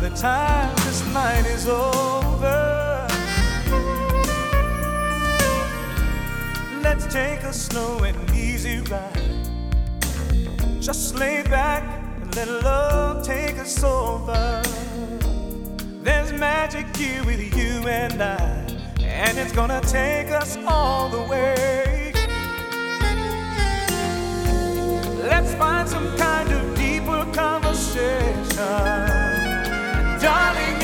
By the time this night is over, let's take a slow and easy ride. Just lay back and let love take us over. There's magic here with you and I, and it's gonna take us all the way. Darling,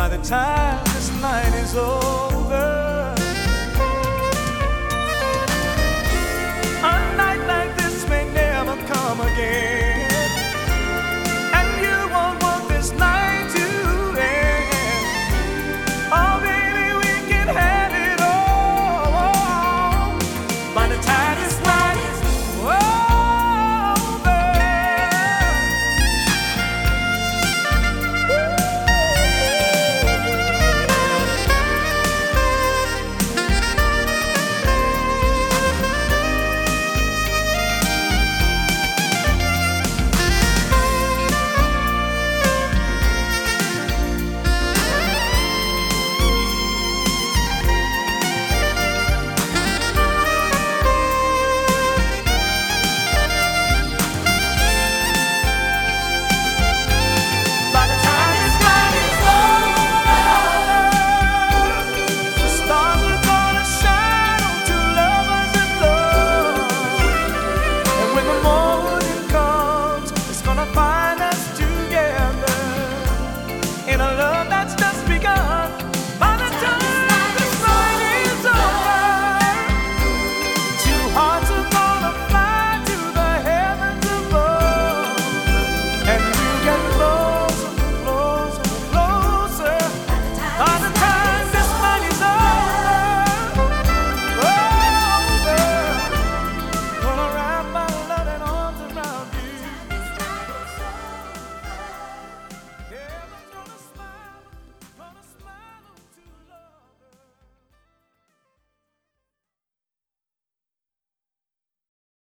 by the time this night is over.